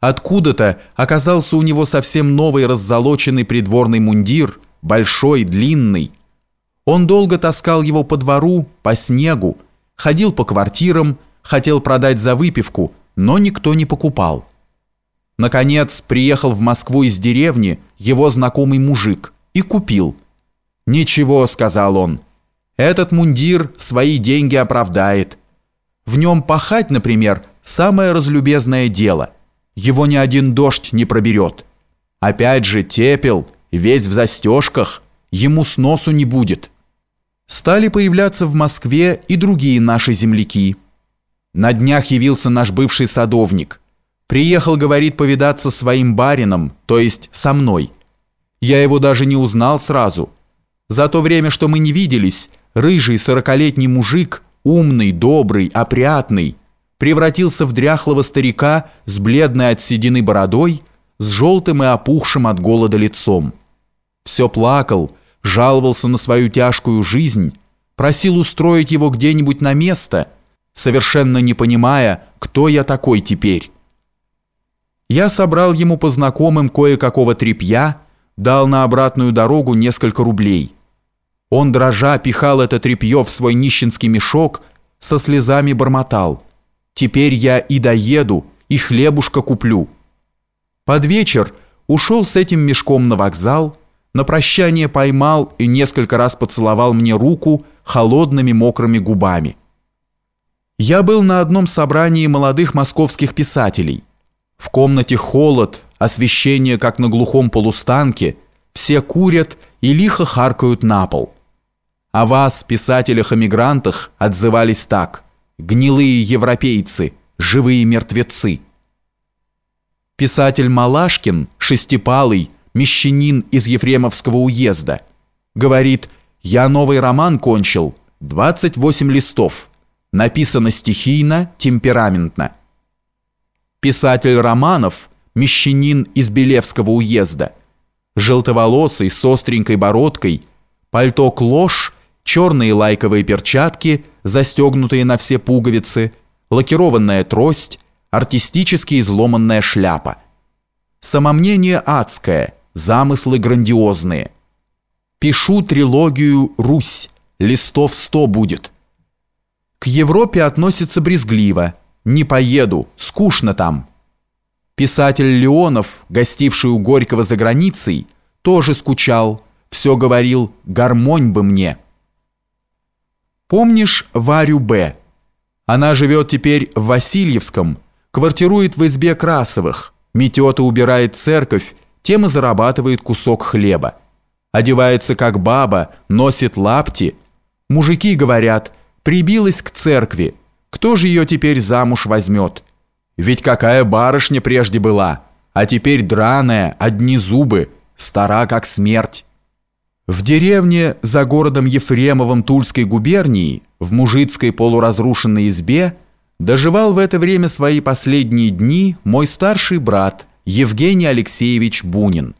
Откуда-то оказался у него совсем новый раззолоченный придворный мундир, большой, длинный. Он долго таскал его по двору, по снегу, ходил по квартирам, хотел продать за выпивку, но никто не покупал. Наконец, приехал в Москву из деревни его знакомый мужик и купил. «Ничего», — сказал он, — «этот мундир свои деньги оправдает. В нем пахать, например, самое разлюбезное дело. Его ни один дождь не проберет. Опять же, тепел, весь в застежках, ему сносу не будет». Стали появляться в Москве и другие наши земляки. На днях явился наш бывший садовник. Приехал, говорит, повидаться своим барином, то есть со мной. Я его даже не узнал сразу. За то время, что мы не виделись, рыжий сорокалетний мужик, умный, добрый, опрятный, превратился в дряхлого старика с бледной от седины бородой, с желтым и опухшим от голода лицом. Все плакал, жаловался на свою тяжкую жизнь, просил устроить его где-нибудь на место, совершенно не понимая, кто я такой теперь. Я собрал ему по знакомым кое-какого тряпья, дал на обратную дорогу несколько рублей. Он, дрожа, пихал это тряпье в свой нищенский мешок, со слезами бормотал. «Теперь я и доеду, и хлебушка куплю». Под вечер ушел с этим мешком на вокзал, на прощание поймал и несколько раз поцеловал мне руку холодными мокрыми губами. Я был на одном собрании молодых московских писателей. В комнате холод, освещение, как на глухом полустанке, все курят и лихо харкают на пол. О вас, писателях-эмигрантах, отзывались так «гнилые европейцы, живые мертвецы». Писатель Малашкин, шестипалый, мещанин из Ефремовского уезда. Говорит, я новый роман кончил, 28 листов. Написано стихийно, темпераментно. Писатель романов, мещанин из Белевского уезда. Желтоволосый, с остренькой бородкой, пальто клош, черные лайковые перчатки, застегнутые на все пуговицы, лакированная трость, артистически изломанная шляпа. Самомнение адское – замыслы грандиозные. Пишу трилогию «Русь», листов сто будет. К Европе относится брезгливо. Не поеду, скучно там. Писатель Леонов, гостивший у Горького за границей, тоже скучал, все говорил «гармонь бы мне». Помнишь Варю Б? Она живет теперь в Васильевском, квартирует в избе Красовых, метет и убирает церковь, тем и зарабатывает кусок хлеба. Одевается как баба, носит лапти. Мужики говорят, прибилась к церкви, кто же ее теперь замуж возьмет? Ведь какая барышня прежде была, а теперь драная, одни зубы, стара как смерть. В деревне за городом Ефремовым Тульской губернии, в мужицкой полуразрушенной избе, доживал в это время свои последние дни мой старший брат, Евгений Алексеевич Бунин.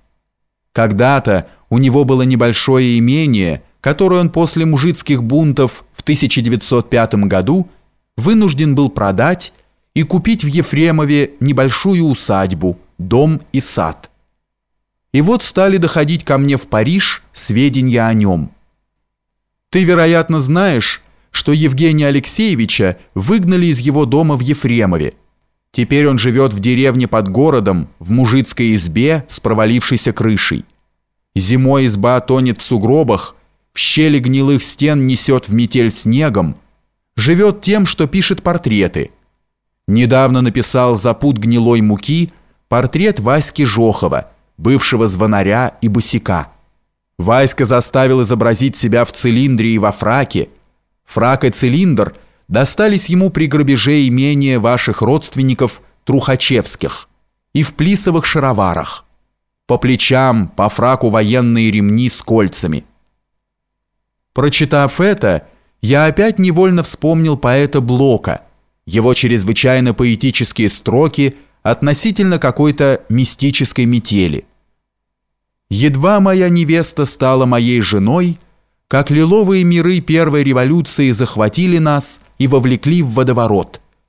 Когда-то у него было небольшое имение, которое он после мужицких бунтов в 1905 году вынужден был продать и купить в Ефремове небольшую усадьбу, дом и сад. И вот стали доходить ко мне в Париж сведения о нем. Ты, вероятно, знаешь, что Евгения Алексеевича выгнали из его дома в Ефремове, Теперь он живет в деревне под городом, в мужицкой избе с провалившейся крышей. Зимой изба тонет в сугробах, в щели гнилых стен несет в метель снегом. Живет тем, что пишет портреты. Недавно написал за пуд гнилой муки портрет Васьки Жохова, бывшего звонаря и босика. Васька заставил изобразить себя в цилиндре и во фраке. Фрак и цилиндр – достались ему при грабеже имения ваших родственников Трухачевских и в плисовых шароварах. По плечам, по фраку военные ремни с кольцами. Прочитав это, я опять невольно вспомнил поэта Блока, его чрезвычайно поэтические строки относительно какой-то мистической метели. «Едва моя невеста стала моей женой», как лиловые миры первой революции захватили нас и вовлекли в водоворот –